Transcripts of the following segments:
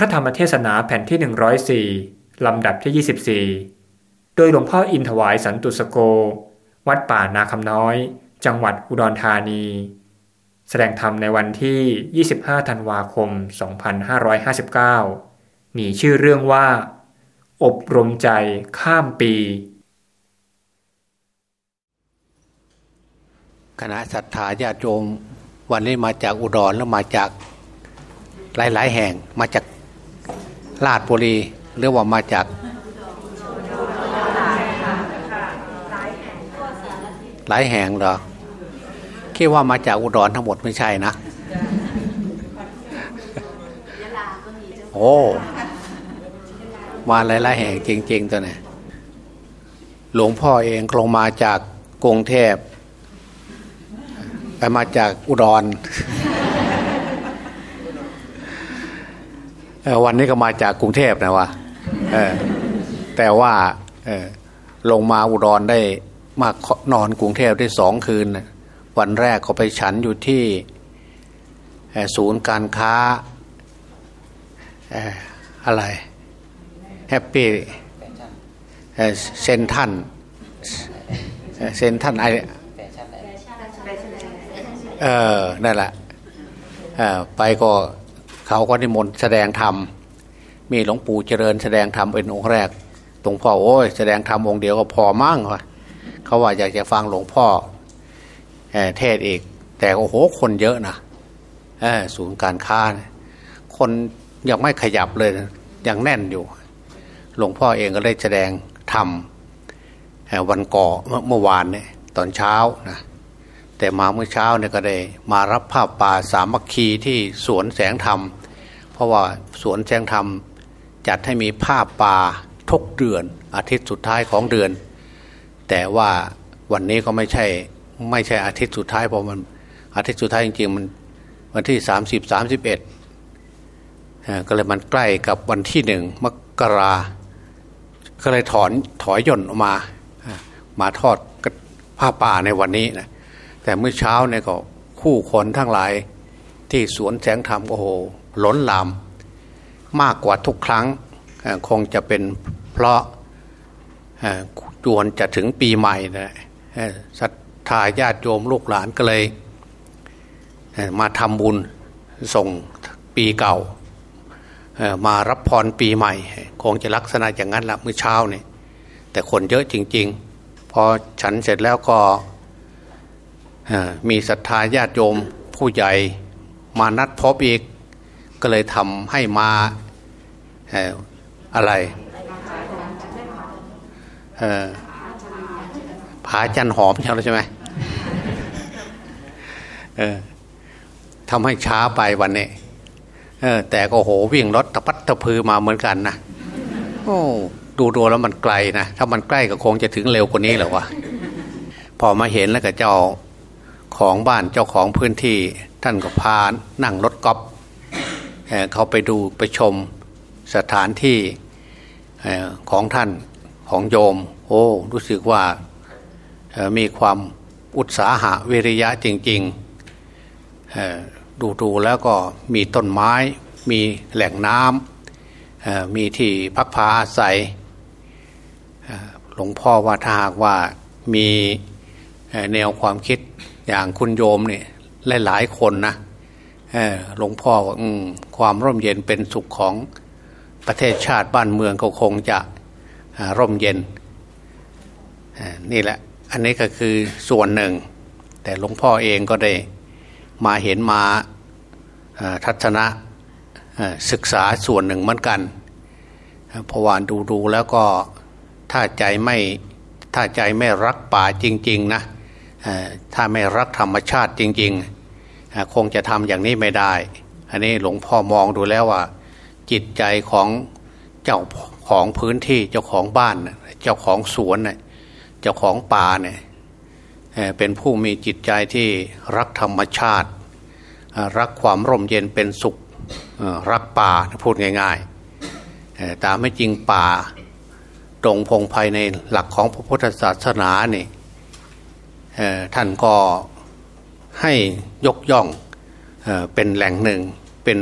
พระธรรมเทศนาแผ่นที่ 104 ลำดับที่ 24 โดยหลวงพ่ออินถวายสันตุสโก วัดป่านาคำน้อย จังหวัดอุดรธานี แสดงธรรมในวันที่ 25 ธันวาคม 2559 มีชื่อเรื่องว่า อบรมใจข้ามปี คณะศรัทธาญาติโยมวันนี้มาจากอุดรแล้วมาจากหลาย ๆ แห่งมาจาก ลาดบุรีหรือว่ามาจากหลายแห่งเหรอคิดว่ามาจากอุดรทั้งหมดไม่ใช่นะโอ้มาหลายๆแห่งจริง ๆ ตัวนี้หลวงพ่อเองลงมาจากกรุงเทพไปมาจากอุดร วันนี้ก็มาจากกรุงเทพนะวะแต่ว่าลงมาอุดรได้มานอนกรุงเทพได้สองคืน วันแรกเขาไปฉันอยู่ที่ศูนย์การค้าอะไรแฮปปี้เซนทันเซนทันไอเออนั่นแหละไปก็ เขาก็นิมนต์แสดงธรรมมีหลวงปู่เจริญแสดงธรรมเป็นองค์แรกหลวงพ่อโอ้ยแสดงธรรมองค์เดียวก็พอมั่งวะเขาว่าอยากจะฟังหลวงพ่อเทศอีก แต่โอ้โหคนเยอะนะศูนย์การค้าคนยังไม่ขยับเลยยังแน่นอยู่ หลวงพ่อเองก็ได้แสดงธรรมวันก่อเมื่อวานเนี่ยตอนเช้านะ แต่มาเมื่อเช้าเนี่ยก็ได้มารับภาพป่าสามัคคีที่สวนแสงธรรม เพราะว่าสวนแสงธรรม จัดให้มีภาพป่าทุกเดือน อาทิตย์สุดท้ายของเดือน แต่ว่าวันนี้ก็ไม่ใช่ไม่ใช่อาทิตย์สุดท้ายเพราะมันอาทิตย์สุดท้ายจริงๆมันวันที่สามสิบสามสิบเอ็ดก็เลยมันใกล้กับวันที่หนึ่งมกราก็เลยถอนถอยย่นออกมา มาทอดผ้าป่าในวันนี้นะ แต่เมื่อเช้าเนี่ยก็คู่คนทั้งหลาย ที่สวนแสงธรรมโอ้โหล้นลาม มากกว่าทุกครั้งคงจะเป็นเพราะจวนจะถึงปีใหม่นะศรัทธาญาติโยมลูกหลานก็เลย มาทำบุญส่งปีเก่า มารับพรปีใหม่ คงจะลักษณะอย่างนั้นละเมื่อเช้าเนี่ยแต่คนเยอะจริง ๆ พอฉันเสร็จแล้วก็ มีศรัทธาญาติโยมผู้ใหญ่มานัดพบอีก ก็เลยทำให้มาอะไรผาจันหอมใช่ไหมทำให้ช้าไปวันนี้แต่ก็โหวิ่งรถตะพัดตะพือมาเหมือนกันนะโอ้ดูดูแล้วมันไกลนะ ถ้ามันใกล้ก็คงจะถึงเร็วกว่านี้แหละวะพอมาเห็นแล้วก็เจ้า ของบ้านเจ้าของพื้นที่ท่านก็พานั่งรถกอล์ฟเขาไปดูไปชมสถานที่ของท่านของโยม โอ้รู้สึกว่ามีความอุตสาหะวิริยะจริงๆดูดูแล้วก็มีต้นไม้ มีแหล่งน้ำมีที่พักพาอาศัยหลวงพ่อว่าถ้าหากว่ามีแนวความคิด อย่างคุณโยมเนี่ยหลายๆคนนะหลวงพ่อว่าความร่มเย็นเป็นสุขของประเทศชาติบ้านเมืองก็คงจะร่มเย็นนี่แหละ อันนี้ก็คือส่วนหนึ่ง แต่หลวงพ่อเองก็ได้มาเห็นมาทัศนะศึกษาส่วนหนึ่งเหมือนกันพราะว่าดูดูแล้วก็ถ้าใจไม่ถ้าใจไม่รักป่าจริง ๆ นะ ถ้าไม่รักธรรมชาติจริงๆ คงจะทำอย่างนี้ไม่ได้ อันนี้หลวงพ่อมองดูแล้วว่า จิตใจของเจ้าของพื้นที่เจ้าของบ้าน เจ้าของสวนเจ้าของป่าเนี่ยเป็นผู้มีจิตใจที่รักธรรมชาติ รักความร่มเย็นเป็นสุขรักป่าพูดง่ายๆตามไม่จริงป่าตรงพงภายในหลักของพระพุทธศาสนานี่ ท่านก็ให้ยกย่องเป็นแหล่งหนึ่งเป็น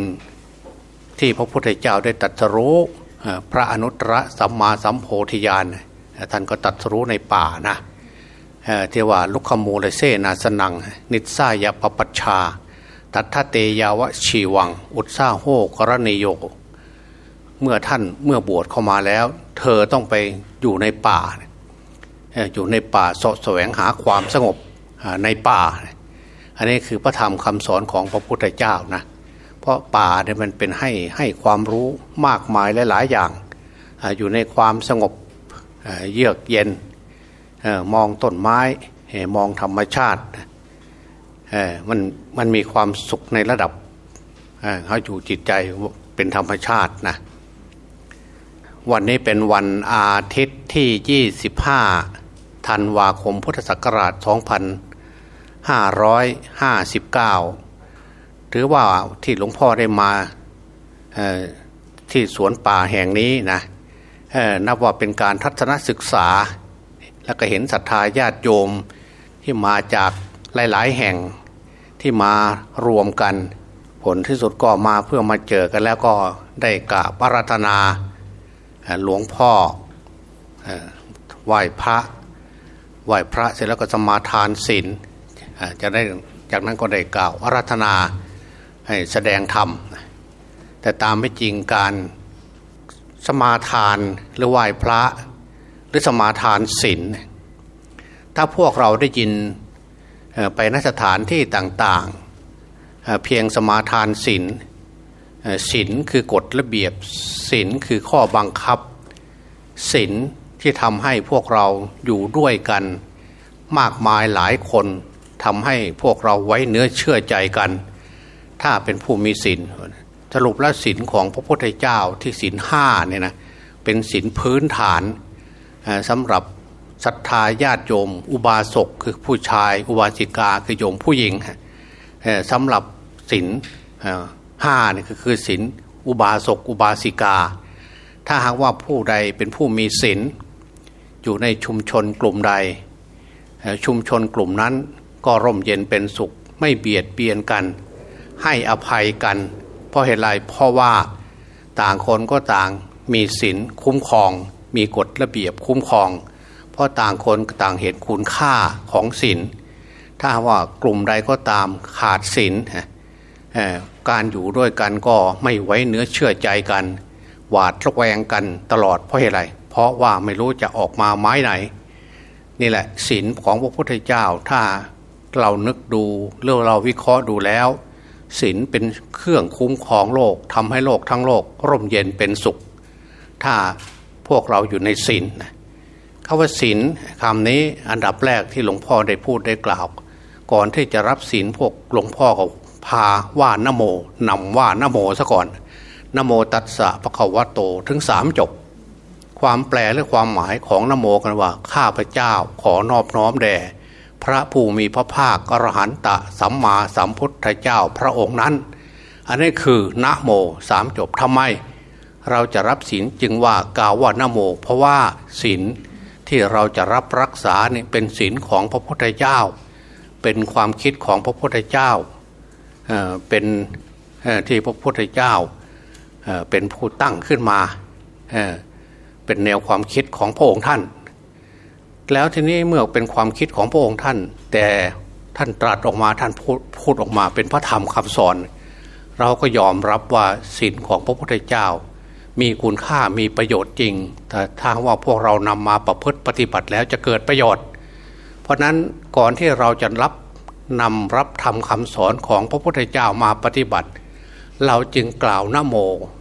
ที่พระพุทธเจ้าได้ตรัสรู้พระอนุตตรสัมมาสัมโพธิญาณท่านก็ตรัสรู้ในป่านะเทว่าลุคมูลเซนาสนัง นิสายปปัชชา ตัทธเตยาวชีวัง อุตสาโหกรณีโย เมื่อท่านเมื่อบวชเข้ามาแล้ว เธอต้องไปอยู่ในป่า อยู่ในป่าสะแสวงหาความสงบในป่า อันนี้คือพระธรรมคำสอนของพระพุทธเจ้านะเพราะป่าเนี่ยมันเป็นให้ให้ความรู้มากมายหลาย ๆ อย่างอยู่ในความสงบเยือกเย็นมองต้นไม้มองธรรมชาติมันมันมีความสุขในระดับเขาอยู่จิตใจเป็นธรรมชาตินะวันนี้เป็นวันอาทิตย์ที่ 25 ธันวาคมพุทธศักราช 2559 ถือว่าที่หลวงพ่อได้มาที่สวนป่าแห่งนี้นะนับว่าเป็นการทัศนศึกษา แล้วก็เห็นศรัทธาญาติโยมที่มาจากหลาย ๆ แห่งที่มารวมกัน ผลที่สุดก็มาเพื่อมาเจอกันแล้วก็ได้กราบอาราธนาหลวงพ่อไหว้พระ ไหว้พระเสร็จแล้วก็สมาทานศีลจะได้จากนั้นก็ได้กล่าวอาราธนาให้แสดงธรรม แต่ตามไม่จริงการสมาทานหรือไหว้พระหรือสมาทานศีลถ้าพวกเราได้ยินไปนสถานที่ต่างๆ เพียงสมาทานศีลศีลคือกฎระเบียบศีลคือข้อบังคับศีล ที่ทำให้พวกเราอยู่ด้วยกัน มากมายหลายคนทำให้พวกเราไว้เนื้อเชื่อใจกัน ถ้าเป็นผู้มีศีลสรุปแล้วศีลของพระพุทธเจ้าที่ศีลห้าเนี่ยนะเป็นศีลพื้นฐานสำหรับศรัทธาญาติโยม อุบาสกคือผู้ชาย อุบาสิกาคือโยมผู้หญิงสำหรับศีลห้านี่คือศีลอุบาสกอุบาสิกา ถ้าหากว่าผู้ใดเป็นผู้มีศีล อยู่ในชุมชนกลุ่มใด ชุมชนกลุ่มนั้นก็ร่มเย็นเป็นสุข ไม่เบียดเบียนกัน ให้อภัยกัน เพราะเหตุไรเพราะว่าต่างคนก็ต่างมีศีลคุ้มครอง มีกฎระเบียบคุ้มครอง เพราะต่างคนต่างเห็นคุณค่าของศีลถ้าว่ากลุ่มใดก็ตามขาดศีลการอยู่ด้วยกันก็ไม่ไว้เนื้อเชื่อใจกัน หวาดระแวงกันตลอดเพราะอะไร เพราะว่าไม่รู้จะออกมาไม้ไหน นี่แหละศีลของพระพุทธเจ้าถ้าเรานึกดูเรื่องเราวิเคราะห์ดูแล้วศีลเป็นเครื่องคุ้มครองโลกทำให้โลกทั้งโลก ร่มเย็นเป็นสุข ถ้าพวกเราอยู่ในศีลคำว่าศีลคำนี้อันดับแรกที่หลวงพ่อได้พูดได้กล่าว ก่อนที่จะรับศีลพวกหลวงพ่อก็พาว่านโมนำว่านโมซะก่อนนโมตัสสะปะคะวะโตถึงสามจบ ความแปลและความหมายของนโมกันว่า ข้าพเจ้าขอนอบน้อมแด่พระผู้มีพระภาคอรหันตะสัมมาสัมพุทธเจ้าพระองค์นั้น อันนี้คือนะโมสามจบทำไม เราจะรับศีลจึงว่ากล่าวว่านโม เพราะว่าศีลที่เราจะรับรักษาเนี่ยเป็นศีลของพระพุทธเจ้า เป็นความคิดของพระพุทธเจ้าเป็นที่พระพุทธเจ้าเป็นผู้ตั้งขึ้นมา เป็นแนวความคิดของพระองค์ท่าน แล้วทีนี้เมื่อเป็นความคิดของพระองค์ท่าน แต่ท่านตรัสออกมาท่านพูดพูดออกมาเป็นพระธรรมคำสอน เราก็ยอมรับว่าศีลของพระพุทธเจ้า มีคุณค่ามีประโยชน์จริง แต่ถ้าว่าพวกเรานำมาประพฤติปฏิบัติแล้วจะเกิดประโยชน์ เพราะนั้นก่อนที่เราจะรับนำรับทำคำสอนของพระพุทธเจ้ามาปฏิบัติ เราจึงกล่าวนโม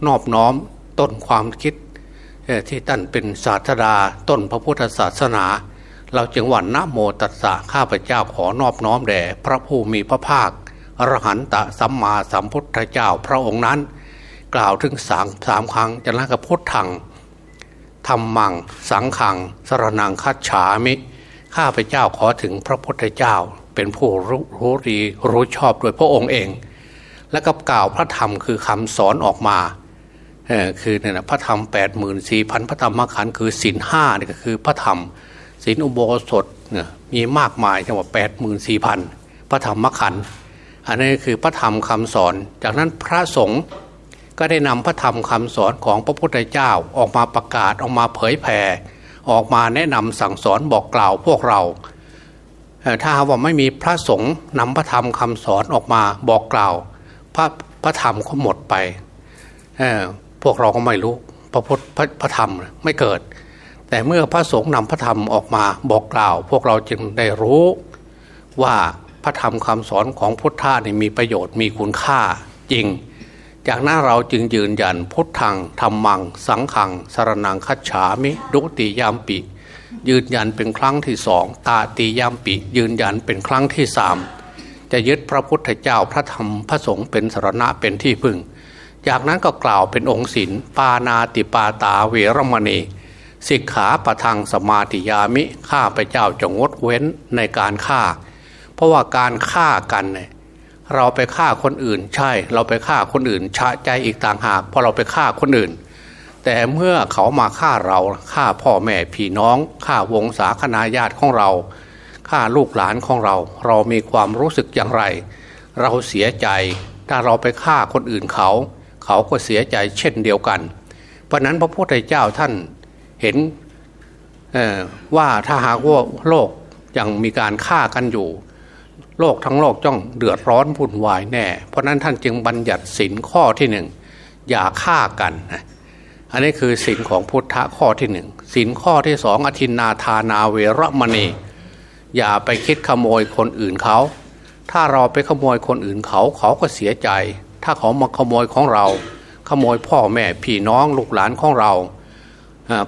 นอบน้อมต้นความคิด ที่ท่านเป็นศาสดาต้นพระพุทธศาสนา เราจึงหวันนโมตัสสะข้าพเจ้าขอนอบน้อมแด่พระผู้มีพระภาคอรหันตะสัมมาสัมพุทธเจ้าพระองค์นั้น กล่าวถึงสามสามครั้งจากนั้นก็พุทธังธรรมัง สังขัง สรนังคัจฉามิ ข้าพเจ้าขอถึงพระพุทธเจ้า เป็นผู้รู้ดีรู้ชอบโดยพระองค์เอง แล้วก็กล่าวพระธรรมคือคำสอนออกมา คือเนี่ยนะพระธรรมแปดหมื่นสี่พันพระธรรมขันธ์คือศินห้านี่ก็คือพระธรรมศินอุโบสถเนี่ยมีมากมายจังหวะแปดหมื่นสี่พันพระธรรมขันธ์อันนี้คือพระธรรมคำสอน จากนั้นพระสงฆ์ก็ได้นำพระธรรมคำสอนของพระพุทธเจ้าออกมาประกาศออกมาเผยแผ่ออกมาแนะนำสั่งสอนบอกกล่าวพวกเราถ้าว่าไม่มีพระสงฆ์นำพระธรรมคำสอนออกมาบอกกล่าว พระพระธรรมก็หมดไป พวกเราก็ไม่รู้พระพุทธพระธรรมไม่เกิด แต่เมื่อพระสงฆ์นำพระธรรมออกมาบอกกล่าว พวกเราจึงได้รู้ว่าพระธรรมคำสอนของพุทธะนี่มีประโยชน์มีคุณค่าจริง จากนั้นเราจึงยืนยันพุทธังธรรมัง สังขังสารนังคัจฉามิดุติยามปิยืนยันเป็นครั้งที่สองตาติยามปิยืนยันเป็นครั้งที่สามจะยึดพระพุทธเจ้าพระธรรมพระสงฆ์เป็นสารณะเป็นที่พึ่ง จากนั้นก็กล่าวเป็นองค์ศิลปานาติปาตาเวรมณีสิกขาปะทังสมาติยามิข้าพเจ้าจะงดเว้นในการฆ่า เพราะว่าการฆ่ากันเนี่ยเราไปฆ่าคนอื่นใช่ เราไปฆ่าคนอื่นชะใจอีกต่างหากเพราะเราไปฆ่าคนอื่น แต่เมื่อเขามาฆ่าเราฆ่าพ่อแม่พี่น้องฆ่าวงศาคณาญาติของเราฆ่าลูกหลานของเรา เรามีความรู้สึกอย่างไร เราเสียใจถ้าเราไปฆ่าคนอื่นเขา เขาก็เสียใจเช่นเดียวกัน เพราะนั้นพระพุทธเจ้าท่านเห็นว่าถ้าหากว่าโลกยังมีการฆ่ากันอยู่ โลกทั้งโลกจ้องเดือดร้อนวุ่นวายแน่ เพราะนั้นท่านจึงบัญญัติสินข้อที่หนึ่งอย่าฆ่ากันอันนี้คือสินของพุทธะข้อที่หนึ่งสินข้อที่สองอธินนาธานาเวรมณี อย่าไปคิดขโมยคนอื่นเขา ถ้าเราไปขโมยคนอื่นเขาเขาก็เสียใจ ถ้าเขามาขโมยของเรา ขโมยพ่อแม่พี่น้องลูกหลานของเรา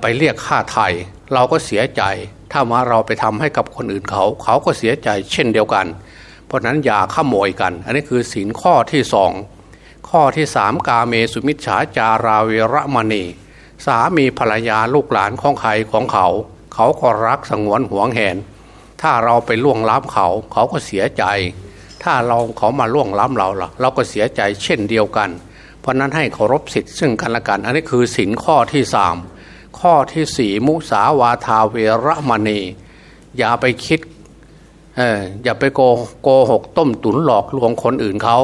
ไปเรียกค่าไถ่เราก็เสียใจ ถ้ามาเราไปทำให้กับคนอื่นเขา เขาก็เสียใจเช่นเดียวกัน เพราะนั้นอย่าขโมยกัน อันนี้คือสินข้อที่สองข้อที่สามกาเมสุมิชฉาจาราเวรมณี สามีภรรยาลูกหลานของใครของเขา เขาก็รักสงวนห่วงแหน ถ้าเราไปล่วงล้ำเขาเขาก็เสียใจ ถ้าเราเขามาล่วงล้ำเราล่ะเราก็เสียใจเช่นเดียวกัน เพราะนั้นให้เคารพสิทธิ์ซึ่งกันและกัน อันนี้คือสินข้อที่สามข้อที่สี่มุสาวาทาเวรมณี อย่าไปคิดเอออย่าไปโกโกหกต้มตุนหลอกลวงคนอื่นเขา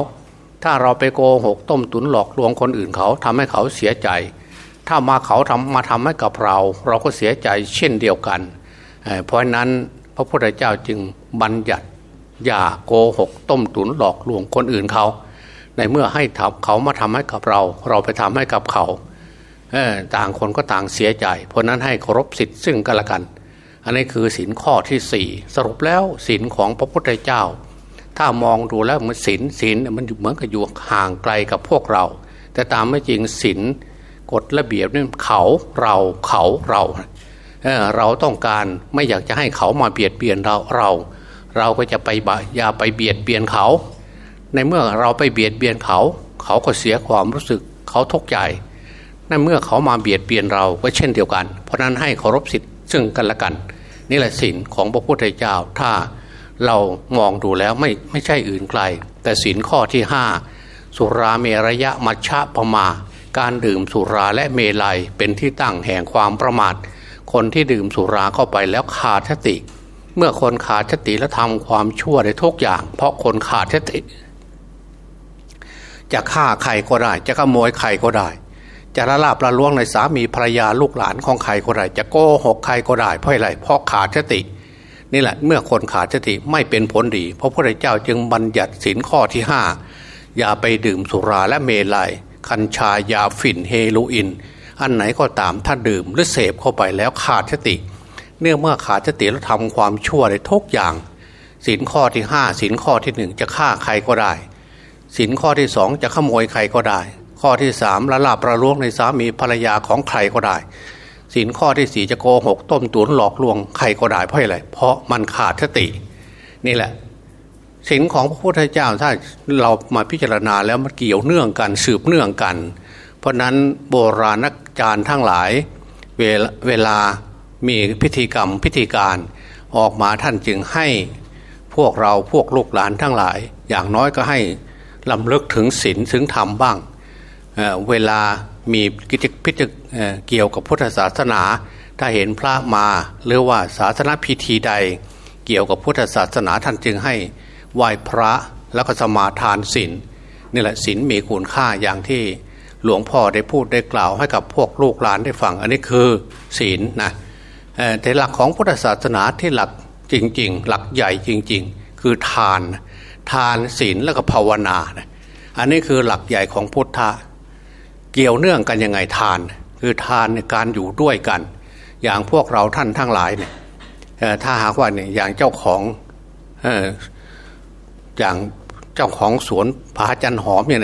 ถ้าเราไปโกหกต้มตุนหลอกลวงคนอื่นเขาทำให้เขาเสียใจ ถ้ามาเขาทำมาทำให้กับเรา เราก็เสียใจเช่นเดียวกันเพราะนั้นพระพุทธเจ้าจึงบัญญัติ อย่าโกหกต้มตุนหลอกลวงคนอื่นเขา ในเมื่อให้เขามาทำให้กับเรา เราไปทำให้กับเขาต่างคนก็ต่างเสียใจ เพราะนั้นให้เคารพสิทธิ์ซึ่งกันและกัน อันนี้คือสินข้อที่สี่สรุปแล้วสินของพระพุทธเจ้า ถ้ามองดูแล้วมันสินสินมันเหมือนกับอยู่ห่างไกลกับพวกเรา แต่ตามไม่จริงสินกฎระเบียบนี่เขาเราเขาเราเราต้องการไม่อยากจะให้เขามาเบียดเบียนเราเรา เราก็จะไปอย่าไปเบียดเบียนเขา ในเมื่อเราไปเบียดเบียนเขา เขาก็เสียความรู้สึกเขาทุกข์ใจในเมื่อเขามาเบียดเบียนเราก็เช่นเดียวกัน เพราะนั้นให้เคารพสิทธิ์ซึ่งกันและกัน นี่แหละสินของพระพุทธเจ้า ถ้าเรามองดูแล้วไม่ไม่ใช่อื่นไกล แต่สินข้อที่ห้าสุราเมรยะมัชฌะปมา การดื่มสุราและเมลัยเป็นที่ตั้งแห่งความประมาท คนที่ดื่มสุราเข้าไปแล้วขาดสติ เมื่อคนขาดสติแล้วทำความชั่วในทุกอย่าง เพราะคนขาดสติ จะฆ่าใครก็ได้ จะขโมยใครก็ได้ จะละลาบละล้วงในสามีภรรยาลูกหลานของใครก็ได้ จะโกหกใครก็ได้เพราะอะไรเพราะขาดสตินี่แหละเมื่อคนขาดสติไม่เป็นผลดีเพราะพระเจ้าจึงบัญญัติสินข้อที่ห้าอย่าไปดื่มสุราและเมลัยคัญชายาฝิ่นเฮโรอีนอันไหนก็ตามถ้าดื่มหรือเสพเข้าไปแล้วขาดสติ เนื่อเมื่อขาดสติแล้วทำความชั่วในทุกอย่างสินข้อที่ห้าสินข้อที่หนึ่งจะฆ่าใครก็ได้สินข้อที่สองจะขโมยใครก็ได้ ข้อที่สามละลาบประลวงในสามีภรรยาของใครก็ได้สินข้อที่สี่จะโกหกต้มตุนหลอกลวงใครก็ได้เพราะอะไรเพราะมันขาดสติ นี่แหละสินของพระพุทธเจ้าถ้าเรามาพิจารณาแล้วมันเกี่ยวเนื่องกันสืบเนื่องกัน เพราะนั้นโบราณจารย์ทั้งหลายเวเวลา มีพิธีกรรมพิธีการออกมาท่านจึงให้พวกเราพวกลูกหลานทั้งหลาย อย่างน้อยก็ให้ลำลึกถึงศีลถึงธรรมบ้างเเวลามีกิจพิธีเกี่ยวกับพุทธศาสนา ถ้าเห็นพระมาหรือว่าศาสนาพิธีใด เกี่ยวกับพุทธศาสนาท่านจึงให้ไหว้พระแล้วก็สมาทานศีลนี่แหละศีลมีคุณค่าอย่างที่หลวงพ่อได้พูดได้กล่าวให้กับพวกลูกหลานได้ฟัง อันนี้คือศีลนะ แต่หลักของพุทธศาสนาที่หลักจริง ๆ หลักใหญ่จริง ๆ คือทาน ทานศีลแล้วก็ภาวนานะอันนี้คือหลักใหญ่ของพุทธะเกี่ยวเนื่องกันยังไงทาน คือทานในการอยู่ด้วยกัน อย่างพวกเราท่านทั้งหลายเนี่ยถ้าหากว่าเนี่ยอย่างเจ้าของอย่างเจ้าของสวนผาจันหอมเนี่ย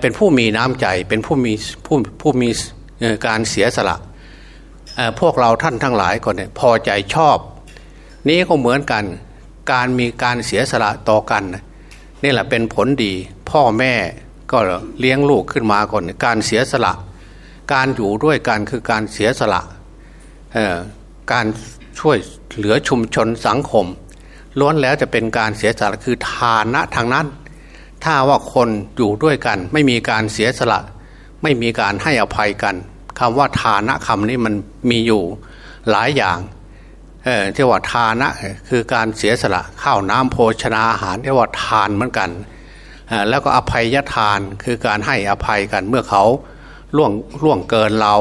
เป็นผู้มีน้ำใจเป็นผู้มีผู้ผู้มีการเสียสละ พวกเราท่านทั้งหลายก็เนี่ยพอใจชอบ นี้ก็เหมือนกันการมีการเสียสละต่อกันนี่แหละเป็นผลดี พ่อแม่ก็เลี้ยงลูกขึ้นมาก่อนการเสียสละ การอยู่ด้วยกันคือการเสียสละการช่วยเหลือชุมชนสังคม ล้วนแล้วจะเป็นการเสียสละคือทานะทางนั้น ถ้าว่าคนอยู่ด้วยกัน ไม่มีการเสียสละ ไม่มีการให้อภัยกัน คำว่าทานะคำนี้มันมีอยู่หลายอย่างเออที่ว่าทานะคือการเสียสละข้าวน้ำโภชนาอาหารที่ว่าทานเหมือนกัน แล้วก็อภัยทานคือการให้อภัยกันเมื่อเขาล่วงล่วงเกินเรา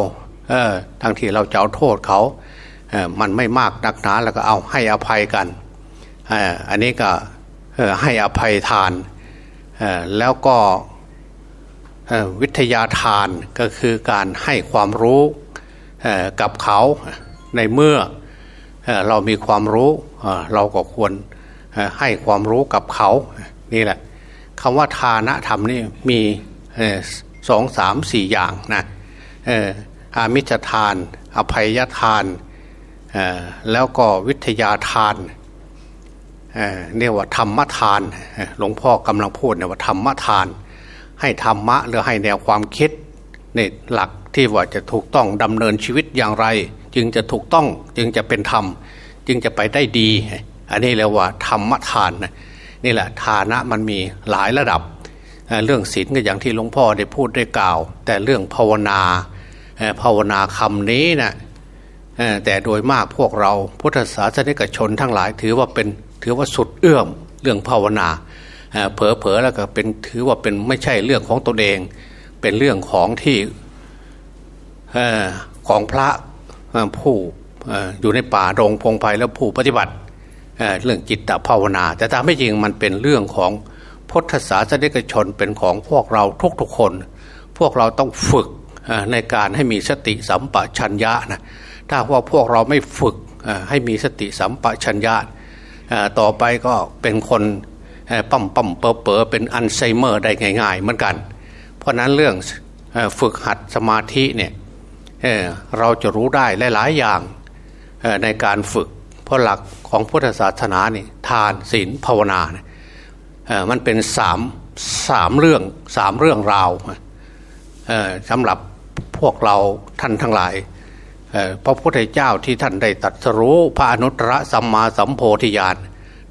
เออทั้งที่เราจะเอาโทษเขาเออมันไม่มากนักหนาแล้วก็เอาให้อภัยกันอันนี้ก็ให้อภัยทานแล้วก็ วิทยาทานก็คือการให้ความรู้กับเขาในเมื่อเรามีความรู้เราก็ควรให้ความรู้กับเขานี่แหละคำว่าทานะธรรมนี่มีสองสามสี่อย่างนะอามิจทาน อภัยทาน แล้วก็วิทยาทานเนี่ยว่าธรรมทาน หลวงพ่อกำลังพูดเนี่ยว่าธรรมทาน ให้ธรรมะหรือให้แนวความคิดนี่หลักที่ว่าจะถูกต้องดำเนินชีวิตอย่างไร จึงจะถูกต้องจึงจะเป็นธรรม จึงจะไปได้ดี อันนี้เรียกว่าธรรมทานนี่แหละฐานะมันมีหลายระดับ เรื่องศีลก็อย่างที่หลวงพ่อได้พูดได้กล่าว แต่เรื่องภาวนาภาวนาคำนี้นะแต่โดยมากพวกเราพุทธศาสนิกชนทั้งหลายถือว่าเป็นถือว่าสุดเอื้อมเรื่องภาวนา เผลอๆแล้วก็เป็นถือว่าเป็นไม่ใช่เรื่องของตนเอง เป็นเรื่องของที่ของพระผู้อยู่ในป่าโรงพงไพ่แล้วผู้ปฏิบัติเรื่องจิตตภาวนา แต่ตามไม่จริงมันเป็นเรื่องของพุทธศาสนิกชนเป็นของพวกเราทุกๆคน พวกเราต้องฝึกในการให้มีสติสัมปชัญญะนะถ้าว่าพวกเราไม่ฝึกให้มีสติสัมปชัญญะต่อไปก็เป็นคน ปั๊มปั๊มเปอเปอเป็นอัลไซเมอร์ได้ง่าย ๆ เหมือนกัน เพราะนั้นเรื่องฝึกหัดสมาธิเนี่ยเเราจะรู้ได้หลายๆอย่างในการฝึก เพราะหลักของพุทธศาสนาเนี่ยทานศีลภาวนาเนี่ยมันเป็นสามสามเรื่องสามเรื่องราวสำหรับพวกเราท่านทั้งหลายพระพุทธเจ้าที่ท่านได้ตัดสรู้พระอนุตตรสัมมาสัมโพธิญาณ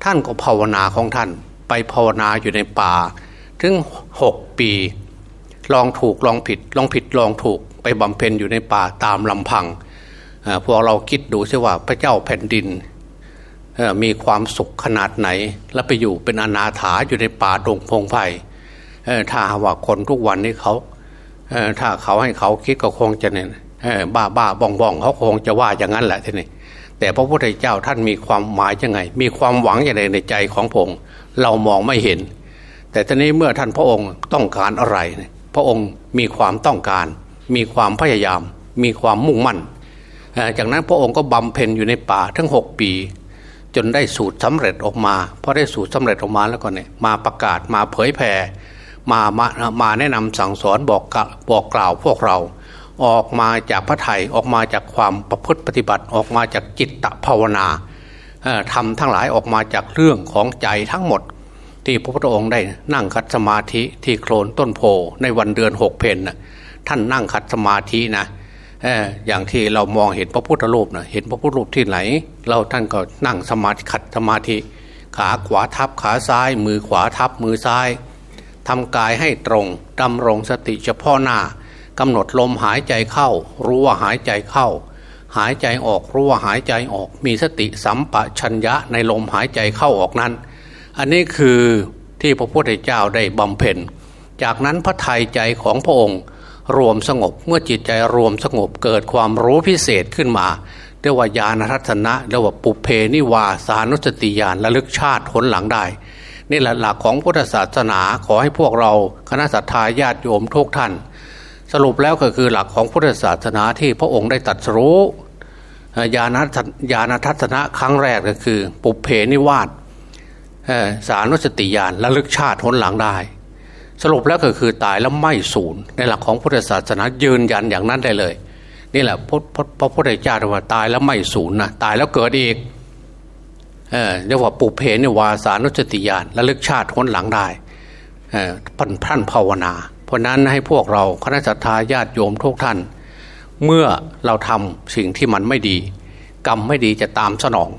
ท่านก็ภาวนาของท่าน ไปภาวนาอยู่ในป่า ถึงหกปี ลองถูกลองผิด ลองผิดลองถูกไปบำเพ็ญอยู่ในป่าตามลำพังพวกเราคิดดูซิว่าพระเจ้าแผ่นดินมีความสุขขนาดไหน แล้วไปอยู่เป็นอนาถาอยู่ในป่าดงพงไพ่ถ้าว่าคนทุกวันนี้เขาถ้าเขาให้เขาคิดก็คงจะเนี่ยบ้าบ้าบองบองเขาคงจะว่าอย่างนั้นแหละทีนี้ แต่พระพุทธเจ้าท่านมีความหมายยังไง มีความหวังอย่างไรในใจของพงเรามองไม่เห็น แต่ทีนี้เมื่อท่านพระองค์ต้องการอะไร พระองค์มีความต้องการ มีความพยายาม มีความมุ่งมั่น จากนั้นพระองค์ก็บำเพ็ญอยู่ในป่าทั้งหกปี จนได้สูตรสำเร็จออกมาพอได้สูตรสำเร็จออกมาแล้วก็เนี่ยมาประกาศมาเผยแผ่มามามาแนะนำสั่งสอนบอกบอกกล่าวพวกเรา ออกมาจากพระไถ่ออกมาจากความประพฤติปฏิบัติออกมาจากจิตตภาวนาทำทั้งหลายออกมาจากเรื่องของใจทั้งหมด ที่พระพุทธองค์ได้นั่งคัดสมาธิที่โคลนต้นโพในวันเดือนหกเพนนะท่านนั่งคัดสมาธินะอย่างที่เรามองเห็นพระพุทธรูปนะเห็นพระพุทธรูปที่ไหน เราท่านก็นั่งสมาธิขัดสมาธิ ขาขวาทับขาซ้าย มือขวาทับมือซ้ายทำกายให้ตรงดำรงสติเฉพาะหน้า กำหนดลมหายใจเข้า รู้ว่าหายใจเข้า หายใจออกรู้ว่าหายใจออก มีสติสัมปชัญญะในลมหายใจเข้าออกนั้น อันนี้คือที่พระพุทธเจ้าได้บำเพ็ญ จากนั้นพระทัยใจของพระองค์ รวมสงบเมื่อจิตใจรวมสงบเกิดความรู้พิเศษขึ้นมาเรียกว่าญาณทัศนะเรียกว่าปุเพนิวาสานุสติญาณระลึกชาติผลหลังได้นี่แหละหลักของพุทธศาสนาขอให้พวกเราคณะสัตยาญาติโยมทุกท่าน สรุปแล้วก็คือหลักของพุทธศาสนาที่พระองค์ได้ตัดรู้ญาณญาณทัศนะครั้งแรกก็คือ ปุเพนิวาสสานุสติญาณระลึกชาติผลหลังได้ สรุปแล้วก็คือตายแล้วไม่สูญในหลักของพุทธศาสนายืนยันอย่างนั้นได้เลย นี่แหละพระพระพุทธเจ้าว่าตายแล้วไม่สูญนะตายแล้วเกิดอีกเรียกว่าปุเพนิวาสานุสติญาณระลึกชาติคนหลังได้เออพันพันภาวนา เพราะนั้นให้พวกเราคณะสัตยาญาติโยมทุกท่าน เมื่อเราทำสิ่งที่มันไม่ดี กรรมไม่ดีจะตามสนอง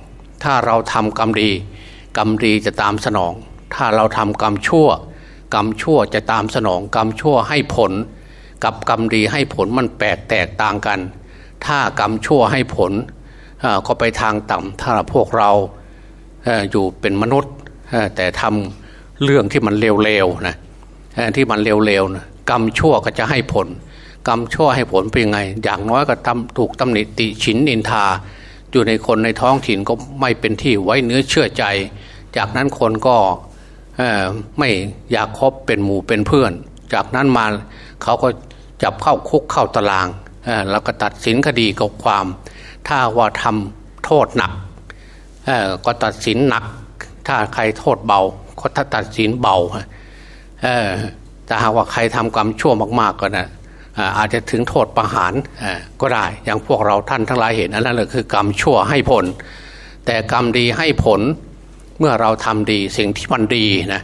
ถ้าเราทำกรรมดี กรรมดีจะตามสนอง ถ้าเราทำกรรมชั่ว กรรมชั่วจะตามสนอง กรรมชั่วให้ผล กับกรรมดีให้ผลมันแปลกแตกต่างกัน ถ้ากรรมชั่วให้ผลก็ไปทางต่ำถ้าพวกเราอยู่เป็นมนุษย์แต่ทำเรื่องที่มันเร็วๆนะ ที่มันเร็วๆนะกรรมชั่วก็จะให้ผล กรรมชั่วให้ผลเป็นไง อย่างน้อยก็ทำถูกตำหนิติฉินนินทา อยู่ในคนในท้องถิ่นก็ไม่เป็นที่ไว้เนื้อเชื่อใจ จากนั้นคนก็ไม่อยากคบเป็นหมู่เป็นเพื่อน จากนั้นมาเขาก็จับเข้าคุกเข้าตารางแล้วก็ตัดสินคดีกับความ ถ้าว่าทำโทษหนักก็ตัดสินหนัก ถ้าใครโทษเบา ก็ถ้าตัดสินเบา แต่หากว่าใครทำกรรมชั่วมากๆก็นะอาจจะถึงโทษประหารก็ได้ อย่างพวกเราท่านทั้งหลายเห็นอันนั้นแหละคือกรรมชั่วให้ผล แต่กรรมดีให้ผลเมื่อเราทำดีสิ่งที่มันดีนะ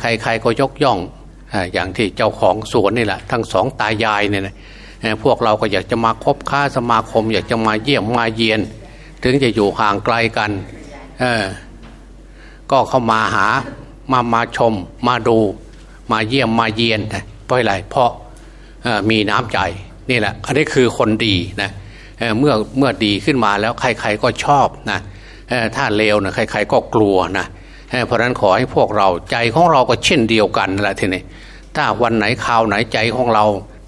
ใครๆก็ยกย่องอย่างที่เจ้าของสวนนี่แหละทั้งสองตายายเนี่ยพวกเราก็อยากจะมาคบค้าสมาคม อยากจะมาเยี่ยมมาเยียน ถึงจะอยู่ห่างไกลกันก็เข้ามาหามามาชมมาดู มาเยี่ยมมาเยียนเพราะอะไรเพราะมีน้ำใจนี่แหละอันนี้คือคนดีนะเมื่อเมื่อดีขึ้นมาแล้วใครๆก็ชอบนะถ้าเลวนะใครๆก็กลัวนะเพราะนั้นขอให้พวกเราใจของเราก็เช่นเดียวกันแหละทีนี้ถ้าวันไหนข่าวไหนใจของเรา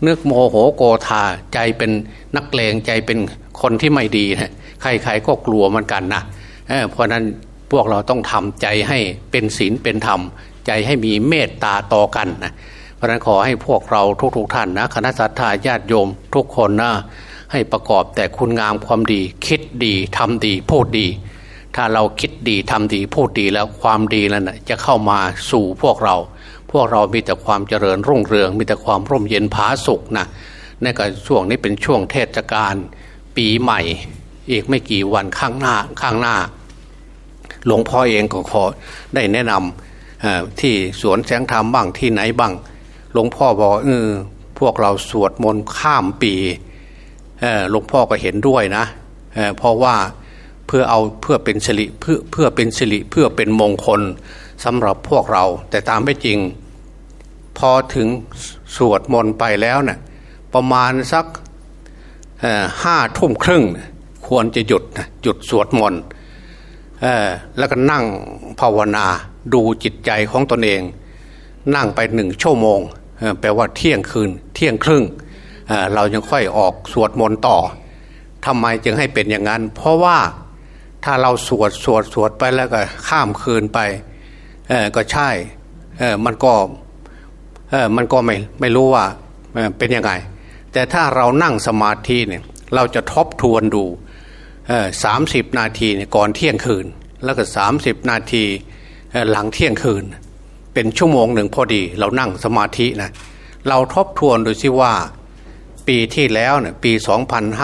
นึกโมโหโกธาใจเป็นนักเลงใจเป็นคนที่ไม่ดีนะใครๆก็กลัวเหมือนกันนะเพราะนั้นพวกเราต้องทำใจให้เป็นศีลเป็นธรรม ใจให้มีเมตตาต่อกันนะเพราะนั้นขอให้พวกเราทุกๆทท่านนะคณะสัตยาญาติโยม ทุกคนนะให้ประกอบแต่คุณงามความดี คิดดีทำดีพูดดี ถ้าเราคิดดีทำดีพูดดีแล้วความดีนั้นจะเข้ามาสู่พวกเรา พวกเรามีแต่ความเจริญรุ่งเรือง มีแต่ความร่มเย็นผาสุกนะในกรช่วงนี้เป็นช่วงเทศกาลปีใหม่ อีกไม่กี่วันข้างหน้าข้างหน้า หลวงพ่อเองก็ขอได้แนะนำ ที่สวนแสงธรรมบ้างที่ไหนบ้าง หลวงพ่อบอกเออพวกเราสวดมนต์ข้ามปีหลวงพ่อก็เห็นด้วยนะเเพราะว่าเพื่อเอาเพื่อเป็นสิริเพื่อเพื่อเป็นสิริเพื่อเป็นมงคลสำหรับพวกเรา แต่ตามไม่จริง พอถึงสวดมนต์ไปแล้วเนะ่ยประมาณสักห้าทุ่มครึ่ง ควรจะหยุดหยุดสวดมนต์แล้วก็นั่งภาวนา ดูจิตใจของตนเอง นั่งไปหนึ่งชั่วโมง แปลว่าเที่ยงคืน เที่ยงครึ่ง เรายังค่อยออกสวดมนต์ต่อทำไมจึงให้เป็นอย่างนั้น เพราะว่าถ้าเราสวดสวดสวดไปแล้วก็ข้ามคืนไปก็ใช่มันก็มันก็ไม่ไม่รู้ว่าเป็นยังไง แต่ถ้าเรานั่งสมาธิเนี่ยเราจะทบทวนดูสามสิบนาทีก่อนเที่ยงคืน แล้วก็สามสิบนาที หลังเที่ยงคืน เป็นชั่วโมงหนึ่งพอดี เรานั่งสมาธินะเราทบทวนดูซิว่า ปีที่แล้วเนี่ยปี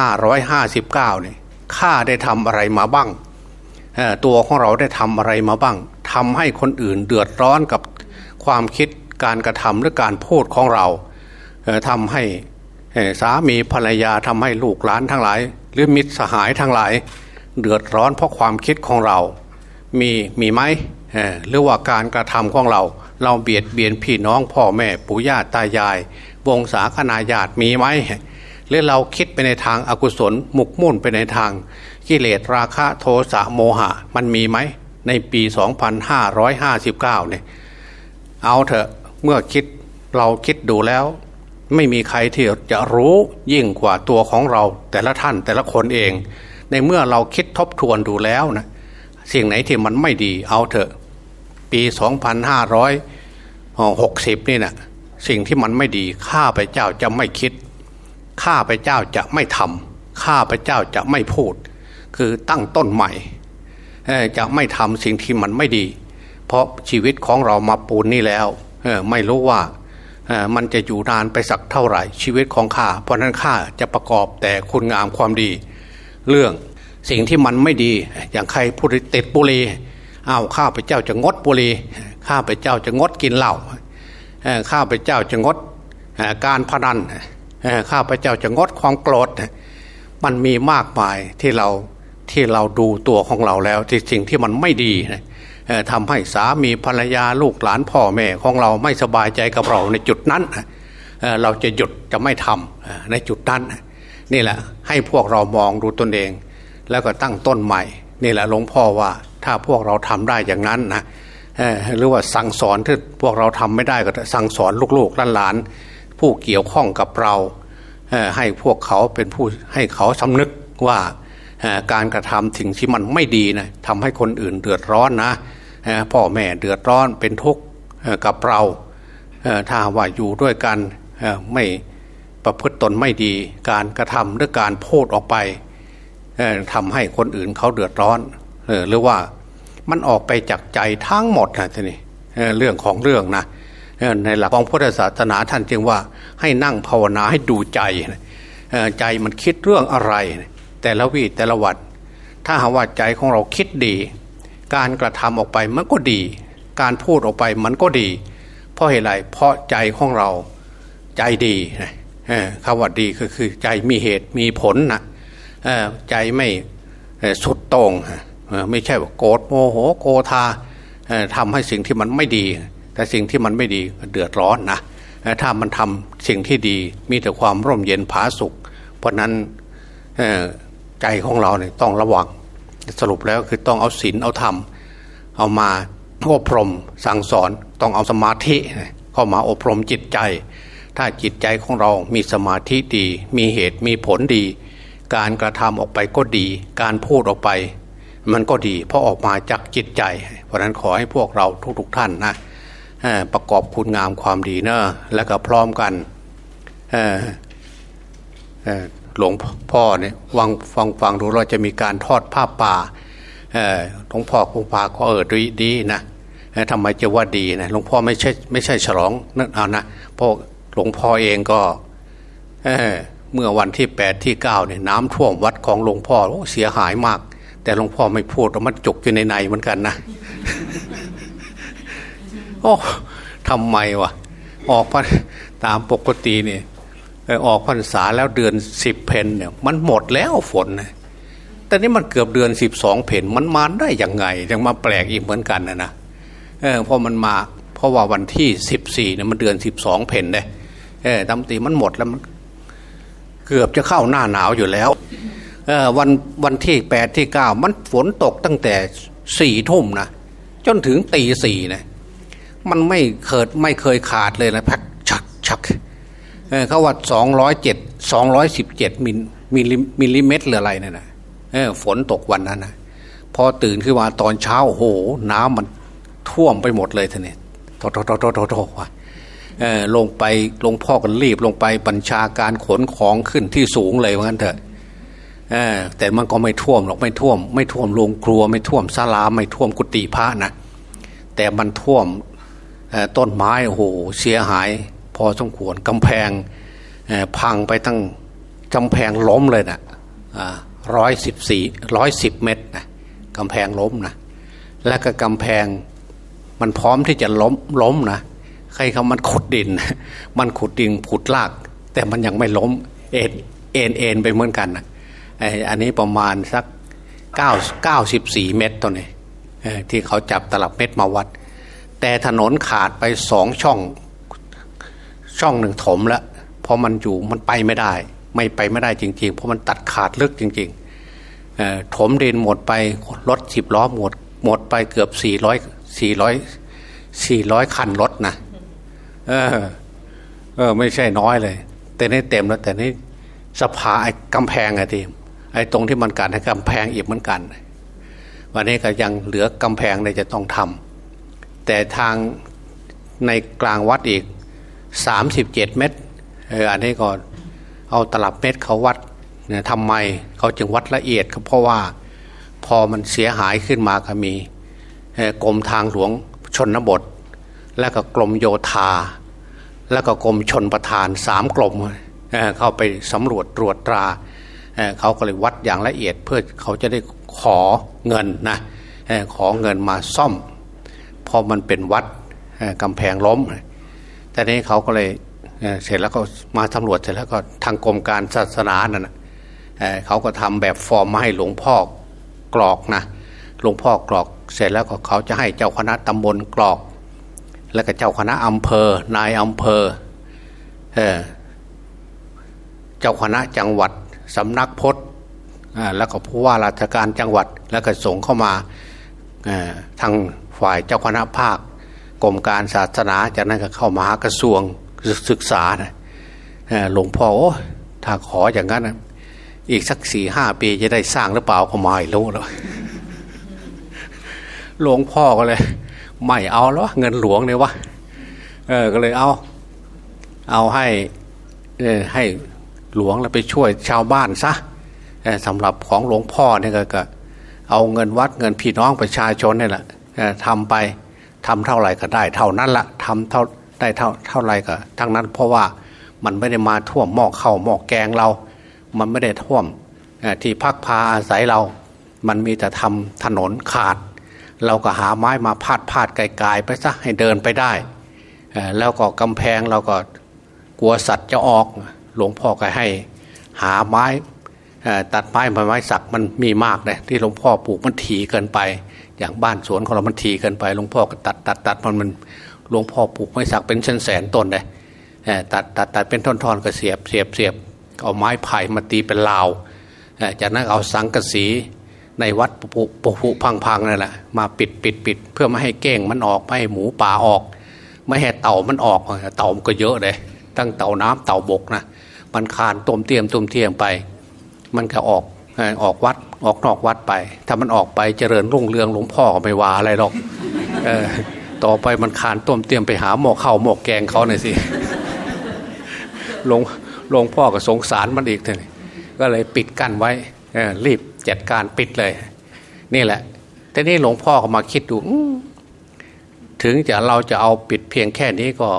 2559เนี่ยข้าได้ทำอะไรมาบ้าง ตัวของเราได้ทำอะไรมาบ้างทำให้คนอื่นเดือดร้อนกับความคิดการกระทำหรือการพูดของเราทำให้สามีภรรยาทำให้ลูกหลานทั้งหลาย หรือมิตรสหายทั้งหลาย เดือดร้อนเพราะความคิดของเรา มีมีไหม หรือว่าการกระทำของเรา เราเบียดเบียนพี่น้องพ่อแม่ปู่ย่าตายาย วงศาคณาญาติมีไหมหรือเราคิดไปในทางอากุศลหมุกมุ่นไปในทางกิเลสราคะโทสะโมหะ มันมีไหมในปี 2559 เนี่ย เอาเถอะเมื่อคิดเราคิดดูแล้ว ไม่มีใครที่จะรู้ยิ่งกว่าตัวของเรา แต่ละท่านแต่ละคนเอง ในเมื่อเราคิดทบทวนดูแล้วนะสิ่งไหนที่มันไม่ดีเอาเถอะ ปี 2560 นี่นะสิ่งที่มันไม่ดีข้าพเจ้าจะไม่คิด ข้าพเจ้าจะไม่ทำข้าพเจ้าจะไม่พูด คือตั้งต้นใหม่ จะไม่ทำสิ่งที่มันไม่ดี เพราะชีวิตของเรามาปูนนี่แล้วไม่รู้ว่ามันจะอยู่นานไปสักเท่าไหร่ ชีวิตของข้าเพราะนั้นข้าจะประกอบแต่คุณงามความดี เรื่องสิ่งที่มันไม่ดีอย่างใครพูดติดบุหรี่ เอาข้าพเจ้าจะงดบุหรี่ข้าพเจ้าจะงดกินเหล้าข้าพเจ้าจะงดการพนันข้าพเจ้าจะงดความโกรธมันมีมากมายที่เราที่เราดูตัวของเราแล้วที่สิ่งที่มันไม่ดีทำให้สามีภรรยาลูกหลานพ่อแม่ของเราไม่สบายใจกับเราในจุดนั้นเราจะหยุดจะไม่ทำในจุดนั้นนี่แหละให้พวกเรามองดูตนเอง แล้วก็ตั้งต้นใหม่ นี่แหละหลวงพ่อว่า ถ้าพวกเราทำได้อย่างนั้นนะหรือว่าสั่งสอนที่พวกเราทำไม่ได้ก็สั่งสอนลูกๆหลานๆผู้เกี่ยวข้องกับเราให้พวกเขาเป็นผู้ให้เขาสำนึกว่าการกระทำถึงที่มันไม่ดีนะทำให้คนอื่นเดือดร้อนนะพ่อแม่เดือดร้อนเป็นทุกข์กับเราถ้าว่าอยู่ด้วยกันไม่ประพฤติตนไม่ดี การกระทำหรือการพูดออกไปทำให้คนอื่นเขาเดือดร้อน หรือว่ามันออกไปจากใจทั้งหมดนะทีนี้เรื่องของเรื่องนะในหลักของพุทธศาสนาท่านจึงว่าให้นั่งภาวนาให้ดูใจใจมันคิดเรื่องอะไร แต่ละวีแต่ละวันถ้าหาว่าใจของเราคิดดี การกระทำออกไปมันก็ดี การพูดออกไปมันก็ดี เพราะเหตุไรเพราะใจของเราใจดีคำว่าดีก็คือใจมีเหตุมีผลนะใจไม่สุดตรง ไม่ใช่ว่าโกรธโมโหโกธาทำให้สิ่งที่มันไม่ดี แต่สิ่งที่มันไม่ดีเดือดร้อนนะถ้ามันทำสิ่งที่ดีมีแต่ความร่มเย็นผาสุข เพราะนั้นใจของเราเนี่ยต้องระวังสรุปแล้วคือต้องเอาศีลเอาธรรม เอามาอบรมสั่งสอนต้องเอาสมาธิเข้ามาอบรมจิตใจ ถ้าจิตใจของเรามีสมาธิดี มีเหตุมีผลดี การกระทำออกไปก็ดี การพูดออกไป มันก็ดีเพราะออกมาจากจิตใจ เพราะนั้นขอให้พวกเราทุกๆทท่านนะประกอบคุณงามความดีเนอะแล้วก็พร้อมกันหลวงพ่อเนี่ยวังฟังฟังดูเราจะมีการทอดผ้าป่าหลวงพ่อคงพาก็เออดีดีนะทำไมจะว่าดีนะหลวงพ่อไม่ใช่ไม่ใช่ฉลองนั่นเอานะเพราะหลวงพ่อเองก็เเมื่อวันที่แปดที่เก้าเนี่ยน้ำท่วมวัดของหลวงพ่อเสียหายมาก แต่หลวงพ่อไม่พูดมันจกอยู่ในในเหมือนกันนะโอ้ทำไมวะออกพตามปกติเนี่ยออกพรรษาแล้วเดือนสิบเพนเนี่ย มันหมดแล้วฝนนะแต่นี้มันเกือบเดือนสิบสองเพนมันมาได้ยังไงยังมาแปลกอีกเหมือนกันนะนะเออพอมันมาเพราะว่าวันที่สิบสี่เนี่ยมันเดือนสิบสองเพ็ญเลยเออตามตีมันหมดแล้วมัน เกือบจะเข้าหน้าหนาวอยู่แล้ว วันวันที่แปดที่เก้ามันฝนตกตั้งแต่สี่ทุ่มนะจนถึงตีสี่นะมันไม่เคยไม่เคยขาดเลยนะพักชักชักเขาวัดสองร้อยเจ็ดสองร้อยสิบเจ็ดมิลมิลลิเมตรหรืออะไรนั่นนะฝนตกวันนั้นนะพอตื่นขึ้นมาตอนเช้าโห น้ำมันท่วมไปหมดเลยท่านเนี่ยโทโทโทโทโทโทว่ะลงไปลงพ่อกันรีบลงไปบัญชาการขนของขึ้นที่สูงเลยว่างั้นเถอะ แต่มันก็ไม่ท่วมหรอกไม่ท่วม ไม่ท่วมโรงครัว ไม่ท่วมศาลาไม่ท่วมกุฏิพระนะแต่มันท่วมต้นไม้โอ้โหเสียหาย พอสมควรกำแพงพังไปทั้งกำแพงล้มเลยนะร้อยสิบสี่ร้อยสิบเมตรนะกำแพงล้มนะและก็กำแพงมันพร้อมที่จะล้มล้มนะใครเขามันขุดดิน มันขุดดินขุดลาก แต่มันยังไม่ล้มเอ็นเอ็นเอ็นไปเหมือนกันนะ อันนี้ประมาณสักเก้าเก้าสิบสี่เมตรตัวนี้ที่เขาจับตลับเม็ดมาวัด แต่ถนนขาดไปสองช่องช่องหนึ่งถมแล้วพอมันอยู่มันไปไม่ได้ ไม่ไปไม่ได้จริง ๆ เพราะมันตัดขาดลึกจริงๆถมดินหมดไปรถสิบล้อหมดหมดไปเกือบสี่ร้อยสี่ร้อยสี่ร้อยคันรถนะเออเออ ไม่ใช่น้อยเลย แต่นี่เต็มแล้วแต่นี่สภาไอ้กำแพงไอ้ที ไอ้ตรงที่มันกันให้กำแพงอีกเหมือนกัน วันนี้ก็ยังเหลือกำแพงเลยจะต้องทำแต่ทางในกลางวัดอีกสามสิบเจ็ดเมตรเอออันนี้ก็เอาตลับเมตรเขาวัดเนี่ยทำไมเขาจึงวัดละเอียดก็เพราะว่าพอมันเสียหายขึ้นมาก็มีกรมทางหลวงชนบท และก็กรมโยธา แล้วก็กรมชนประทานสามกรมเข้าไปสำรวจตรวจตรา เขาก็เลยวัดอย่างละเอียดเพื่อเขาจะได้ขอเงินนะขอเงินมาซ่อมพอมันเป็นวัดกำแพงล้ม แต่นี้เขาก็เลยเสร็จแล้วก็มาสำรวจเสร็จแล้วก็ทางกรมการศาสนานั่นเขาก็ทำแบบฟอร์มมาให้หลวงพ่อกรอกนะหลวงพ่อกรอกเสร็จแล้วก็เขาจะให้เจ้าคณะตำบลกรอก แล้วก็เจ้าคณะอำเภอ นายอำเภอเจ้าคณะจังหวัด สำนักพจน์แล้วก็ผู้ว่าราชการจังหวัด แล้วก็ส่งเข้ามาทางฝ่ายเจ้าคณะภาคกรมการศาสนาจากนั้นก็เข้ามากระทรวงศึกษานะหลวงพ่อถ้าขออย่างนั้นอีกสักสี่ห้าปีจะได้สร้างหรือเปล่าก็ไม่รู้แล้วหลวงพ่อก็เลยไม่เอาแล้วเงินหลวงเนี่ยวะเออก็เลยเอา เอาให้ให้ หลวงแล้วไปช่วยชาวบ้านซะสำหรับของหลวงพ่อเนี่ยก็เอาเงินวัดเงินพี่น้องประชาชนนี่แหละทำไปทำเท่าไหร่ก็ได้ เท่านั้นละทำเท่าได้เท่าเท่าไรก็ทั้งนั้นเพราะว่ามันไม่ได้มาท่วมหม้อข้าวหม้อแกงเรา มันไม่ได้ท่วมที่พักพาอาศัยเรา มันมีแต่ทำถนนขาด เราก็หาไม้มาพาดพาดไกลๆไปซะให้เดินไปได้ แล้วก็กำแพงเราก็กลัวสัตว์จะออก หลวงพ่อก็ให้หาไม้ตัดไม้ไม้สักมันมีมากเลยที่หลวงพ่อปลูกมันถี่เกินไป อย่างบ้านสวนของเรามันถี่เกินไป หลวงพ่อก็ตัดตัดตัดมันมันหลวงพ่อปลูกไม้สักเป็นแสนแสนต้นเลยตัดตัดตัดเป็นท่อนๆก็เสียบเสียบเสียบเอาไม้ไผ่มาตีเป็นลาวจากนั้นเอาสังกะสีในวัดปุปุปุพังๆนั่นแหละมาปิดปิดปิดเพื่อไม่ให้เก้งมันออกไม่ให้หมูป่าออก ไม่ให้เต่ามันออกเต่ามันก็เยอะเลย ตั้งเต่าน้ำเต่าบกนะ มันคานต้มเตียมต้มเทียมไป มันก็ออกออกวัดออกนอกวัดไป ถ้ามันออกไปเจริญรุ่งเรืองหลวงพ่อก็ไม่ว่าอะไรหรอกต่อไปมันคานต้มเตียมไปหาหมอกข้าวหมอกแกงเขาหน่อยสิหลวงหลวงพ่อก็สงสารมันอีกเลยก็เลยปิดกั้นไว้รีบจัดการปิดเลย นี่แหละแต่นี่หลวงพ่อก็มาคิดดูถึงจะเราจะเอาปิดเพียงแค่นี้ก็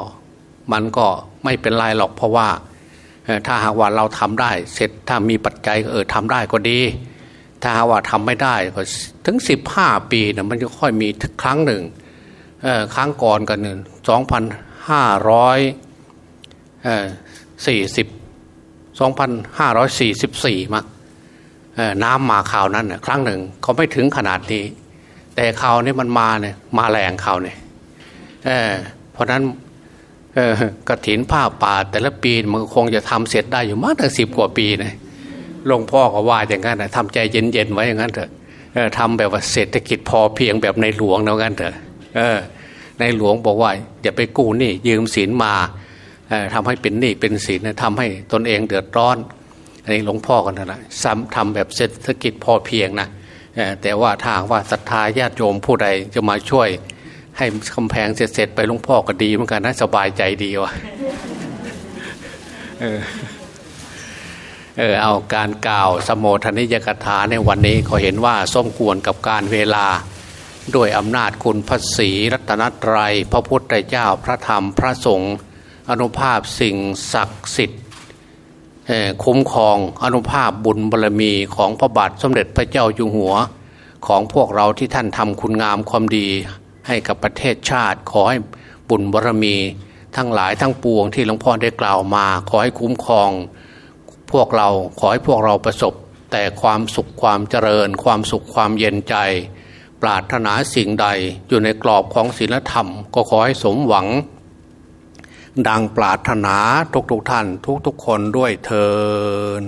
มันก็ไม่เป็นไรหรอกเพราะว่า ถ้าหากว่าเราทำได้ เสร็จถ้ามีปัจจัยเออทำได้ก็ดี ถ้าหากว่าทำไม่ได้ก็ถึงสิบห้าปีนะมันจะค่อยมีครั้งหนึ่งครั้งก่อนกันหนึ่งสองพันห้าร้อยสี่สิบสองพันห้าร้อยสี่สิบสี่มาน้ำมาข่าวนั้นครั้งหนึ่งเขาไม่ถึงขนาดนี้ แต่ข่าวนี้มันมาเนี่ยมาแรงข่าวเนี่ยเพราะนั้น กระถินผ้าป่า แต่ละปีมันคงจะทำเสร็จได้อยู่มากถึงสิบกว่าปีนะหลวงพ่อก็ว่าอย่างนั้นนะทำใจเย็นๆไว้อย่างนั้นเถอะทำแบบว่าเศรษฐกิจพอเพียงแบบในหลวงแล้วกันเถอะในหลวงบอกว่าอย่าไปกู้หนี้ยืมสินมาทำให้เป็นหนี้เป็นสินทำให้ตนเองเดือดร้อนอันนี้หลวงพ่อกันนะซ้ำทำแบบเศรษฐกิจพอเพียงนะแต่ว่าทางว่าศรัทธาญาติโยมผู้ใดจะมาช่วย ให้กำแพงเสร็จไปหลวงพ่อก็ดีเหมือนกันนะสบายใจดีวะเออเออเอาการกล่าวสมโภชนิยกถาในวันนี้ขาเห็นว่าส้มควรกับการเวลา ด้วยอำนาจคุณพระศรีรัตนตรัย พระพุทธเจ้าพระธรรมพระสงฆ์อนุภาพสิ่งศักดิ์สิทธิ์คุ้มครองอนุภาพบุญบารรมีของพระบาทสมเด็จพระเจ้าอยู่หัว ของพวกเราที่ท่านทำคุณงามความดี ให้กับประเทศชาติ ขอให้บุญบารรมี ทั้งหลายทั้งปวงที่หลวงพ่อได้กล่าวมา ขอให้คุ้มครอง พวกเราขอให้พวกเราประสบ แต่ความสุขความเจริญ ความสุขความเย็นใจ ปรารถนาสิ่งใดอยู่ในกรอบของศีลธรรม ก็ขอให้สมหวัง ดังปรารถนาทุกๆทท่านทุกๆคนด้วยเทอ